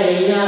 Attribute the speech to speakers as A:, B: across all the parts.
A: ella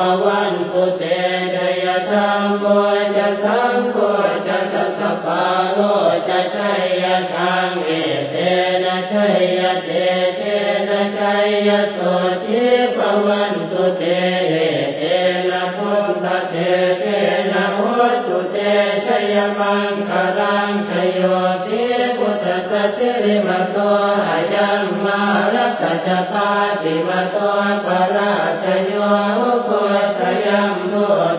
A: भवन्तु ते दयथम्बो जम्बो जपालो जयकाङ्गे तेन जयते तेन जयतो ते भवन्तु ते तेन पुन्दते तेन होतु ते जयमाङ्कराङ्कयो ते पुतसतिरिमतो हयं मारकजपादिमतो पराशयो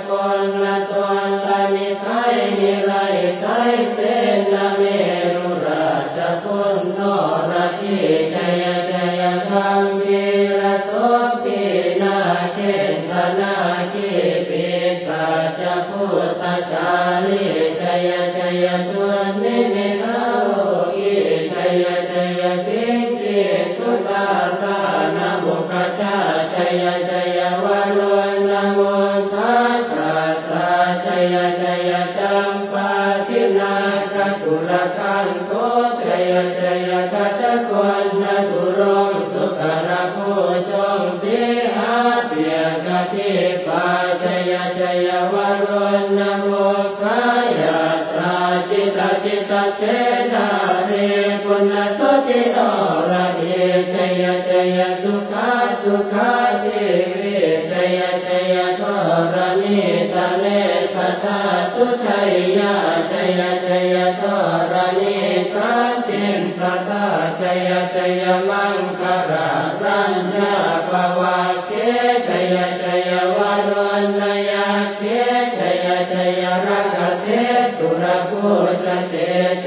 A: con la तदा जय जय मङ्गराञ्जय भवा के जय जय वरोन्नय के जय जय रघते सुरभूषते च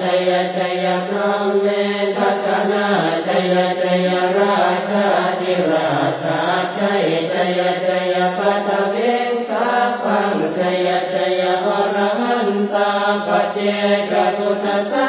A: जय जय ब्रह्मे धतना जय जय राजाधिराजा जय जय जय पदवे सापं जय जय वरहन्ता भजे जगुतता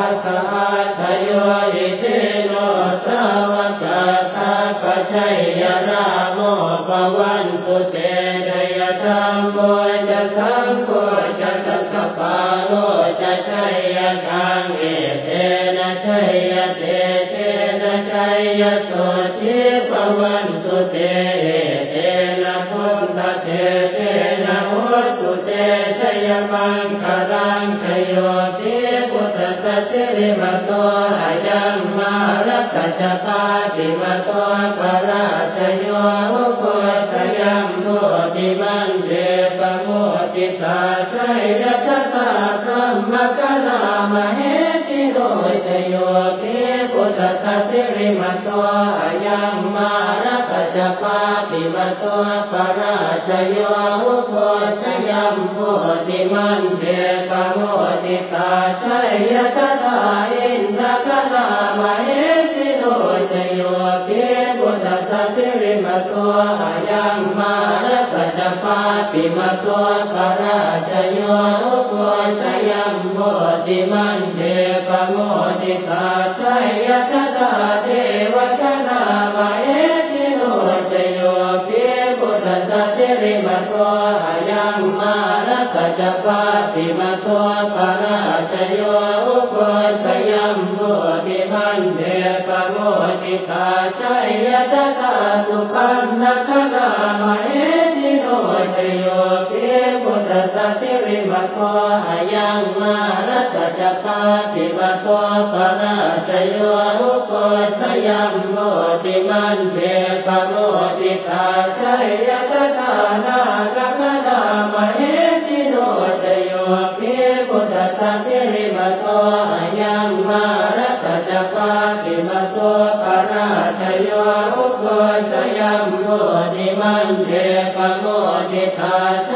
A: पथाथयो यजेनो सवकथकथय रामो भवन्तु ते जयथम्बो जथम्बो जतकपालो जयकाङ्गे तेन जयते तेन जयतो ते भवन्तु ते तेन पुण्डते तेन होतु ते जयमङ्कराङ्कयो चिरमतो अयं मारकजता दिवतो पराशयो उपशयं मोदिमन्द्रे प्रमोदिता शैरसता ब्रह्मकरामहे तिरोदयोऽपि कुतकतिरिमतो अयं मारकजपा दिवतो पराशयो उपशयं मोदिमन्द्रे प्रमोदिता योगो मया गो हया ติมันเถ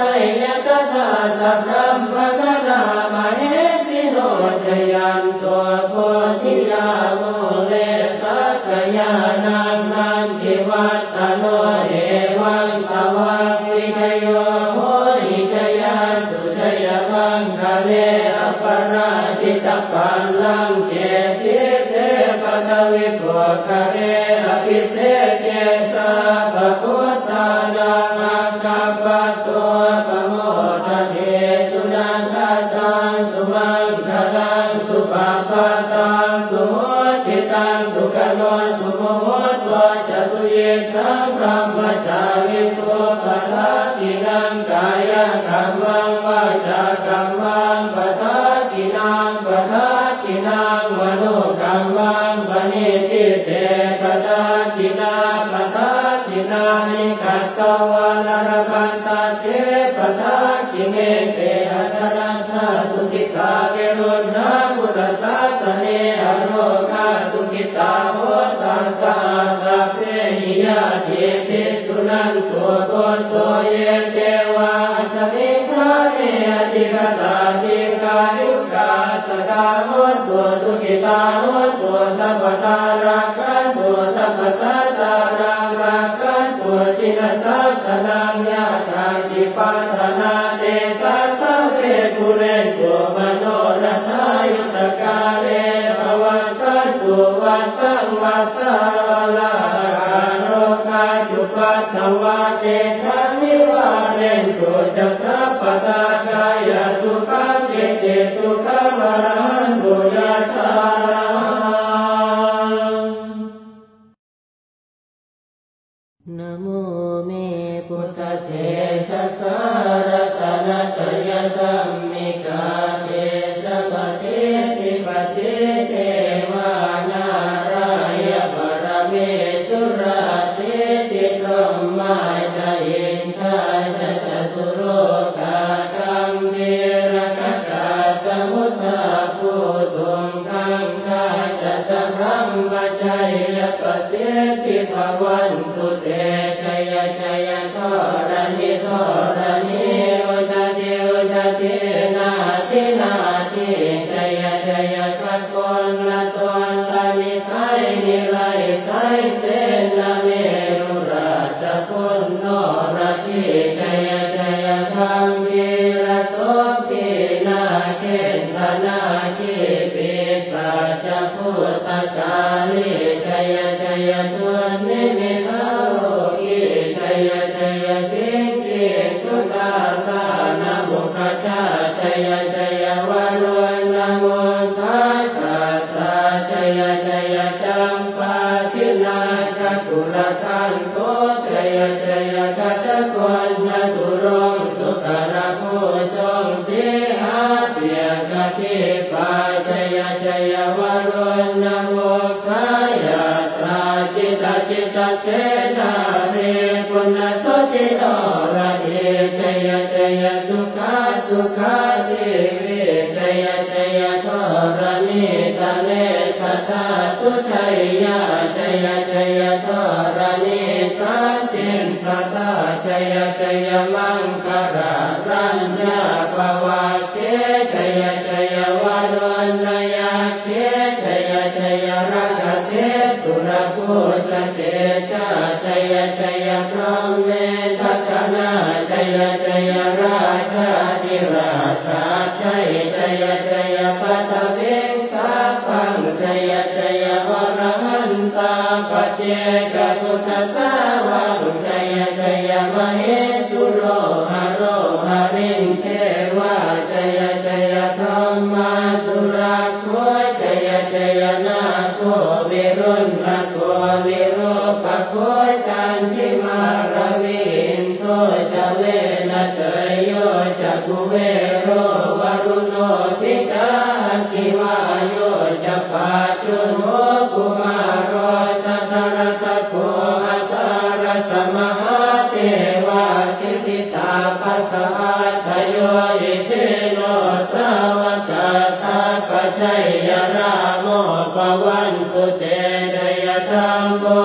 A: तदा सब्रह्मकरामहे तिरोजयान्तो बोधिया मूले सकया नाग्नान्तिवातनो एवं तवाग्विजयो भोरिजया सुजयवाङ्गले अपराजितपाल्लं केशिते पदविभोकरे अपि ते केशा भगवताना पदाचिनां गाय धर्मं वाचा धर्मां पदाचिनां पदाचिनां मनो धर्मां वनेति ते पदाचिना पदाचिनानि कर्तवनरकर्ता चे पदाचिने ते अचरथ सुखिता विरोधा पुरता तने अरोगा सुखिता होता सा ते। हिया นันโสโตโตเยเจวาสมิทาเนติกาตาติกายุกาสกาโนตุสุขิตาโนตุสัพตารักันตุสัพสัตตารังรักันตุจินัสัสนังญาตาติปัตนาเตสัตเวปุเรนตุมโนรัตายุตกาเรภวัตตุวัตสังวัสสา पता का युका देवे जय जय धरणे तने तथा सुचर्या जय जय धरणे ताचिन् सदा जय जय मङ्कर रञ्जा भवाचे जय जय वरुणया चे जय जय रघते सुरभूषते च जय जय ब्रह्मे ततना जय जय राजाधिराजा जय जय जय पदवे सापं जय जय वरहन्ता भजे गरुतसावं जय जय महेशुरो हरो हरिं देवा जय जय ब्रह्मा वेणो वरुणो पिता शिवायो जपाचुरो कुमारो सदरसखो अतरसमः देवा कृतितापसहाथयो यशेनो सवतसपचय रामो पवन्तु ते जयसाम्बोजसा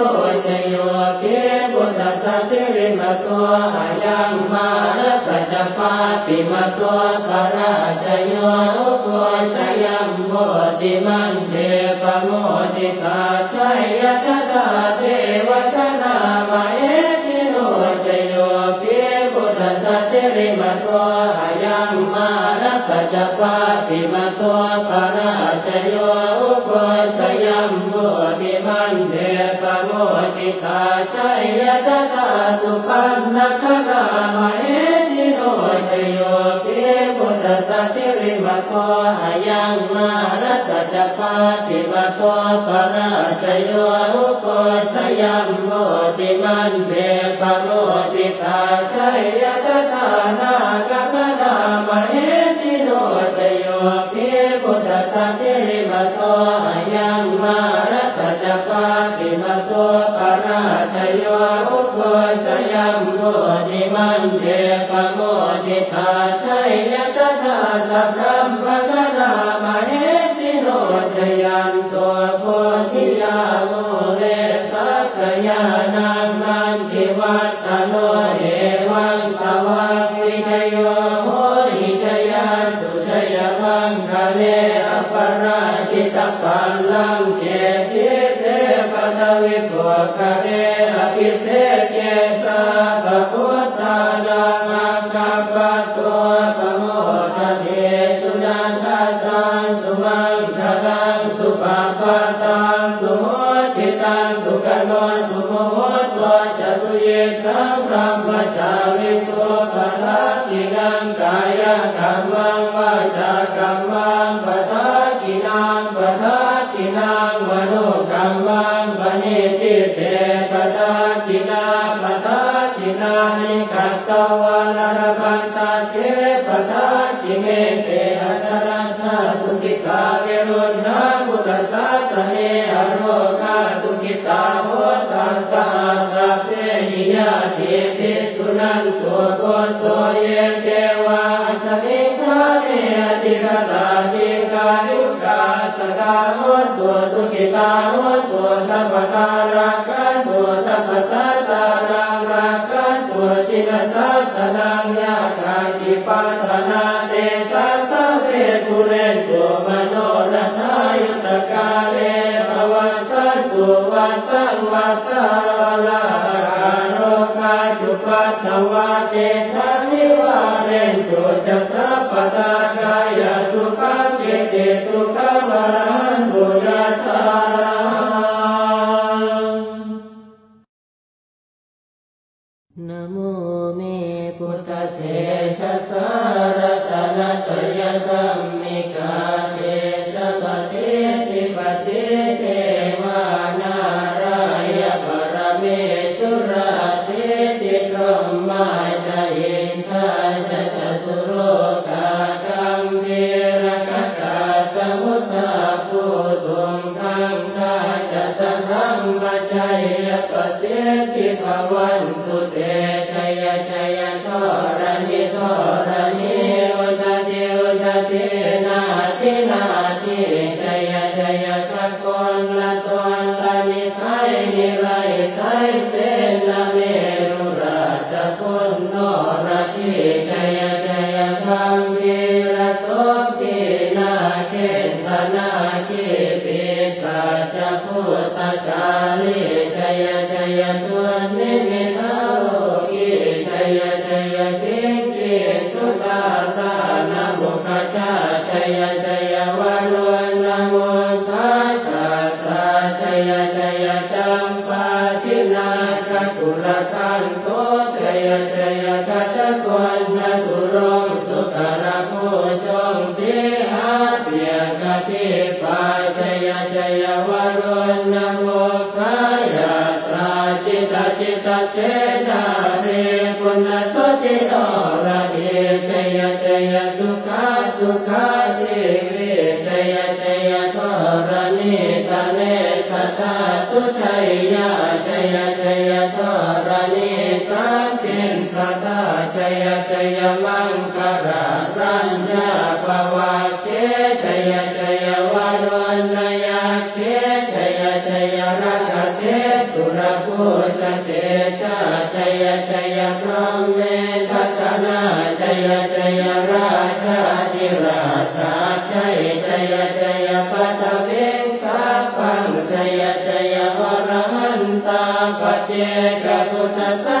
A: ยยตตาพระมกนามเหติโรชโยเทพุทธสัจริมโตอายังมารัตจปาติมโตปราชโยอุปสยังโมติมันเดปโมติตาชัยยตตาอินทกนามเหติโรชโยเทพุทธสัจริมโตอายังมารัตจปาติมโตปราชโยอุปสยังโมติมันเดปโมติตาชัยยตตาเทวตนามเหติโรชโยเทพุทธสัจริมโตอายังมารัตจปาติมโตปราชโยอุปสยังโมติมันเดป हया गुणे महे दिनोयो हया गुणे โยอุปโชยัมโมติมันเตปโมติตาชัยยะตถาสัพพะปัสามะเหติโนจยันตัวโพธิยาโมเวสักยานังนันติวัตตโนเอวังตวังวิทยโยโหหิจยาตุจยวังคะเลอปราติตปัลลังเกเทเทปตวิปวะคะเน วิเศษเจสาปพุทธานังอาคัปปะตัวปโมทะเทสุนันทตังสุมังคลังสุปาปะตังสุโมทิตังสุขโนสุโมโหตัวจตุเยสังพระมจามิสุ ตาวุตัวสัพพตารักันตัวสัพพสัตตารังรักันตัวจิตสัสนังยาตาติปัฏฐานาเตสัสสะเวทุเรนตัวมโนรัตายุตกาเลภวัสันตัววัสังวัสสาลาโรคาจุปัสสวะเตสันิวาเรนตัวจัสสะปตา यथा ทนาเจปิตาจะพุทธจาริจยจยตัว con la sociedad सुरपोषते च जय जय ब्रह्मे सकला जय जय राजाधिराजा जय जय जय पदवे सापं जय जय वरहन्ता पदे प्रभुतसा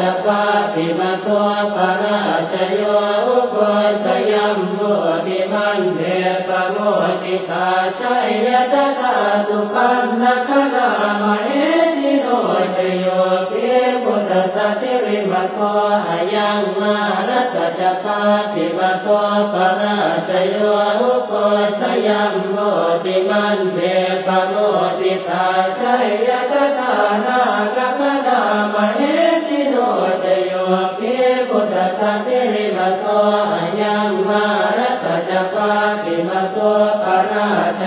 A: จปาติมตัวพราชโยอุปสยามโมติมันเดปโมติตาชัยยะตาสุปันนัครามเหติโนจโยเปปุตตะสิริมาโทยังมารัสจปาติมตัวพราชโยอุปสยามโมติมันเทปโมติตาชัยยะตะตานาค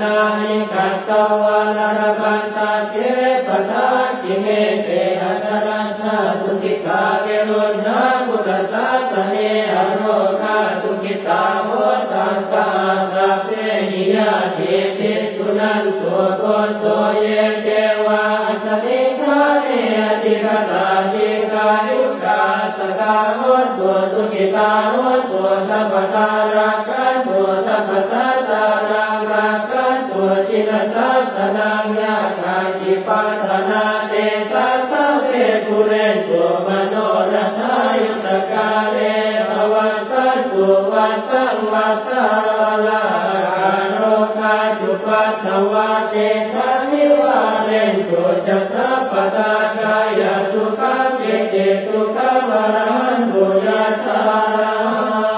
A: नानि कर्तव्यनरकर्ता चिरे पदा किमे ते हतरथ सुखिता विरोध कुतसा सने अरोघा सुखिता होता सप्रे निया चेति सुनन्तो कोतो ये देवा असदेकाले अधिगता दीर्घायुका सकामो सुखिता होतो सपता रकतो सपता न सनाज्ञानादिपाठना ते सते पुरेषु मनोरथायुतकाले अवसतु वसं वसलारोकायुपथवा ते सनिवारेषु च सपदाकाय सुखं सुखवरं गुणसारा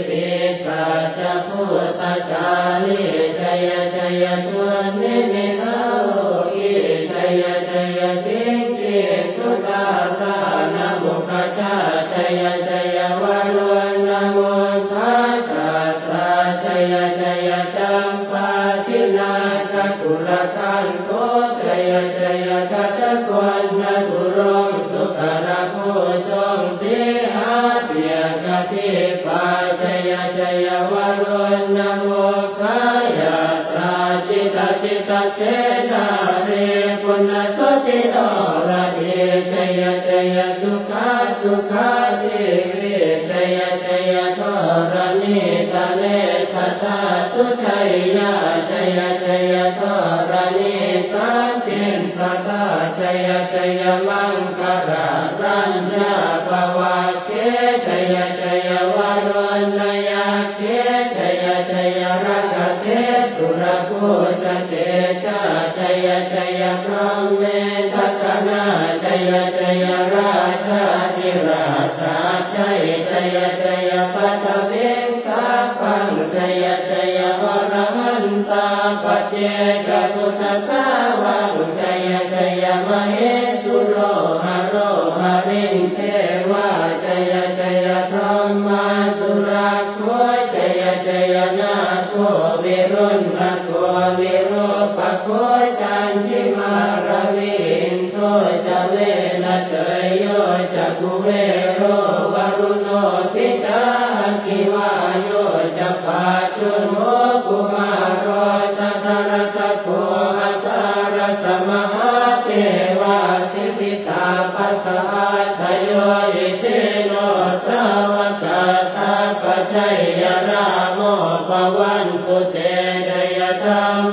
A: या पतितो रजे जय जय सुखा सुखा देवे जय जय धोरणे तने तथा सुषय्या जय जय धोरणे ताचिन् तथा जय जय मा yeah.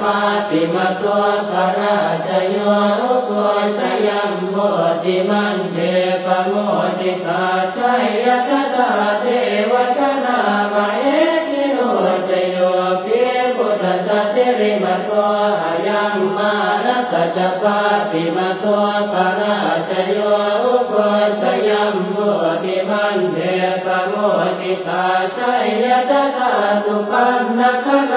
A: पातिमतो पराजयो कोटयं मोति मन्ये प्रमोदिता चयसदा देवतनामये किरोचयोऽपि पुरततिरिमतो हयं मानस च पातिमतो पराजयो कोटयं मोति मन्ये प्रमोदिता चयसदा सुपर्णखरामये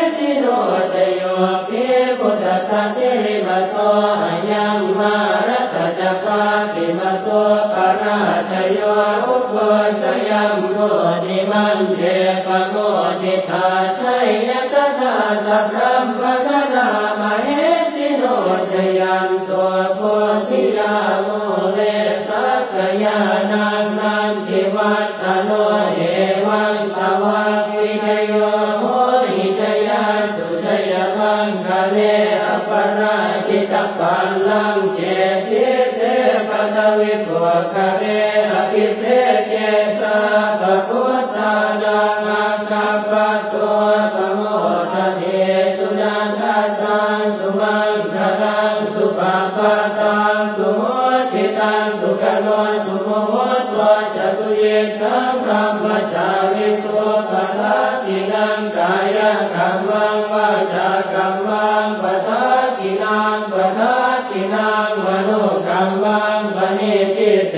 A: นิจิเต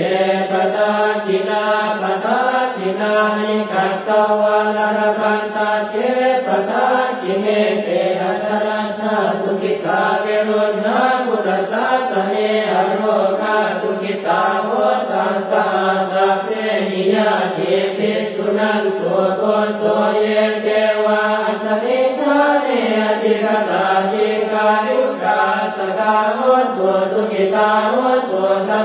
A: ปตาจินาปตาจินานิกัตตวานรคันตาเจปตาจิเนเตอัตระสนาสุขิตาเวรุณนาพุทธศสสเนอโรคาสุขิตาโหตัสสาสัพเพนิยาเทปิสุนันโตโกโตเยเตวาสนิทาเนอจิกตาจิกายุกาสกาโหตุสุขิตาโหตุ